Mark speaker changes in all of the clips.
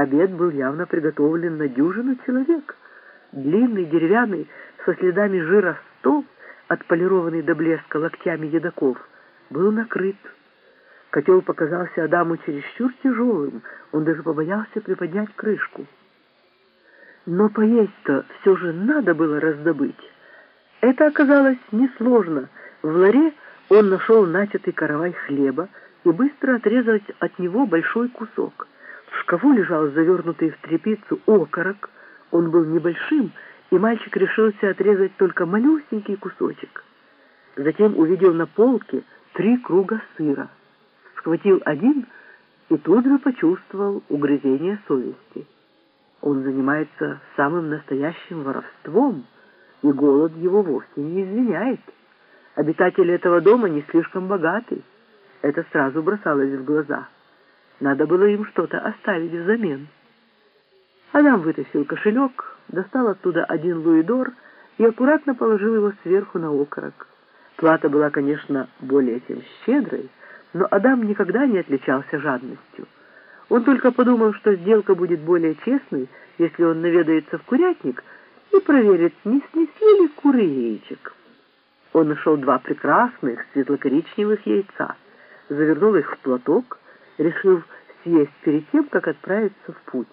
Speaker 1: Обед был явно приготовлен на дюжину человек. Длинный, деревянный, со следами жира стол, отполированный до блеска локтями едоков, был накрыт. Котел показался Адаму чересчур тяжелым, он даже побоялся приподнять крышку. Но поесть-то все же надо было раздобыть. Это оказалось несложно. В ларе он нашел начатый каравай хлеба и быстро отрезал от него большой кусок. В шкафу лежал завернутый в тряпицу окорок. Он был небольшим, и мальчик решился отрезать только малюсенький кусочек. Затем увидел на полке три круга сыра. Схватил один и тут же почувствовал угрызение совести. Он занимается самым настоящим воровством — и голод его вовсе не извиняет. Обитатели этого дома не слишком богаты. Это сразу бросалось в глаза. Надо было им что-то оставить взамен. Адам вытащил кошелек, достал оттуда один луидор и аккуратно положил его сверху на окорок. Плата была, конечно, более чем щедрой, но Адам никогда не отличался жадностью. Он только подумал, что сделка будет более честной, если он наведается в курятник — и проверит, не снесли ли куры яичек. Он нашел два прекрасных светло-коричневых яйца, завернул их в платок, решив съесть перед тем, как отправиться в путь.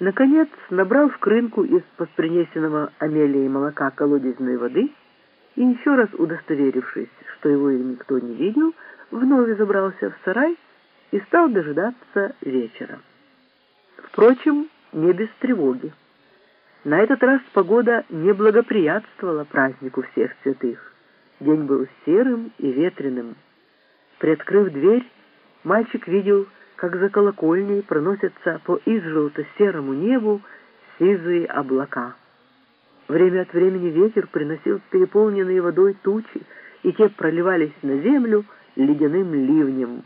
Speaker 1: Наконец, набрал в крынку из-под принесенного Амелией молока колодезной воды и, еще раз удостоверившись, что его никто не видел, вновь забрался в сарай и стал дожидаться вечера. Впрочем, не без тревоги. На этот раз погода не благоприятствовала празднику всех святых. День был серым и ветреным. Приоткрыв дверь, мальчик видел, как за колокольней проносятся по изжелто-серому небу сизые облака. Время от времени ветер приносил переполненные водой тучи, и те проливались на землю ледяным ливнем.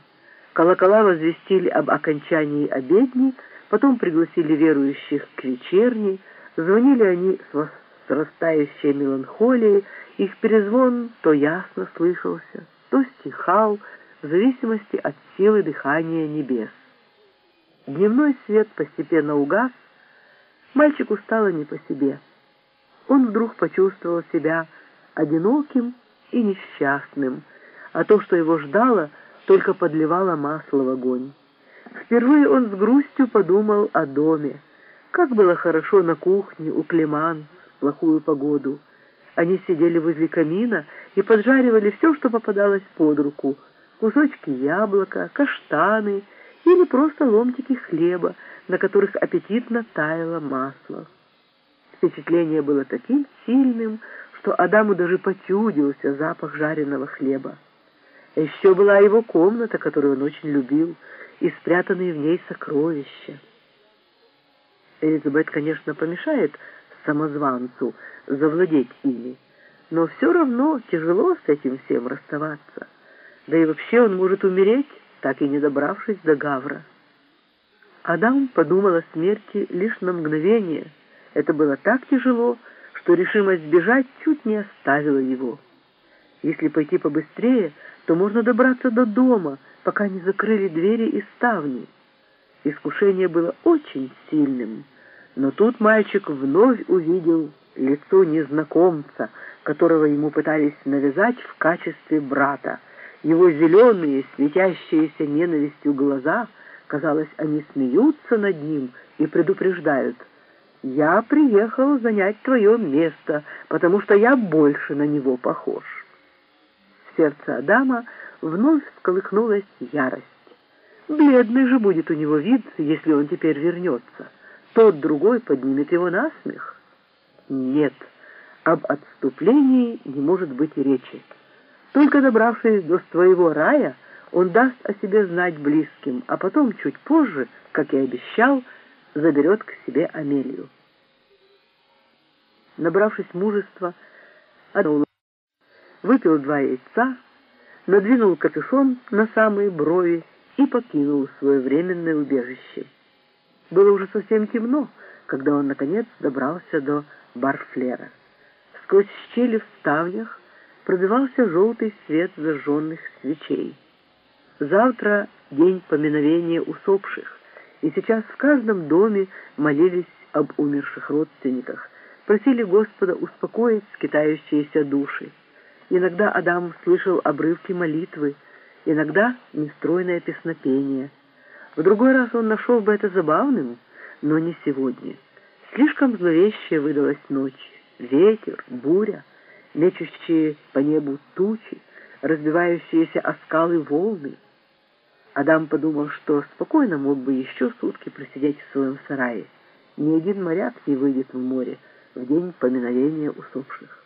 Speaker 1: Колокола возвестили об окончании обедни, потом пригласили верующих к вечерне, Звонили они с возрастающей меланхолией, их перезвон то ясно слышался, то стихал, в зависимости от силы дыхания небес. Дневной свет постепенно угас, мальчику стало не по себе. Он вдруг почувствовал себя одиноким и несчастным, а то, что его ждало, только подливало масло в огонь. Впервые он с грустью подумал о доме, как было хорошо на кухне у Клеман в плохую погоду. Они сидели возле камина и поджаривали все, что попадалось под руку. Кусочки яблока, каштаны или просто ломтики хлеба, на которых аппетитно таяло масло. Впечатление было таким сильным, что Адаму даже почудился запах жареного хлеба. Еще была его комната, которую он очень любил, и спрятанные в ней сокровища. Элизабет, конечно, помешает самозванцу завладеть ими, но все равно тяжело с этим всем расставаться. Да и вообще он может умереть, так и не добравшись до Гавра. Адам подумал о смерти лишь на мгновение. Это было так тяжело, что решимость бежать чуть не оставила его. Если пойти побыстрее, то можно добраться до дома, пока не закрыли двери и ставни. Искушение было очень сильным. Но тут мальчик вновь увидел лицо незнакомца, которого ему пытались навязать в качестве брата. Его зеленые, светящиеся ненавистью глаза, казалось, они смеются над ним и предупреждают. «Я приехал занять твое место, потому что я больше на него похож». В сердце Адама вновь всколыхнулась ярость. Бледный же будет у него вид, если он теперь вернется тот другой поднимет его на смех. Нет, об отступлении не может быть речи. Только добравшись до своего рая, он даст о себе знать близким, а потом, чуть позже, как и обещал, заберет к себе Амелию. Набравшись мужества, Адол выпил два яйца, надвинул капюшон на самые брови и покинул свое временное убежище. Было уже совсем темно, когда он, наконец, добрался до Барфлера. Сквозь щели в ставнях пробивался желтый свет зажженных свечей. Завтра день поминовения усопших, И сейчас в каждом доме молились об умерших родственниках, просили Господа успокоить скитающиеся души. Иногда Адам слышал обрывки молитвы, иногда нестройное песнопение. В другой раз он нашел бы это забавным, но не сегодня. Слишком зловещая выдалась ночь. Ветер, буря, мечущие по небу тучи, разбивающиеся о скалы волны. Адам подумал, что спокойно мог бы еще сутки просидеть в своем сарае. Ни один моряк не выйдет в море в день поминовения усопших.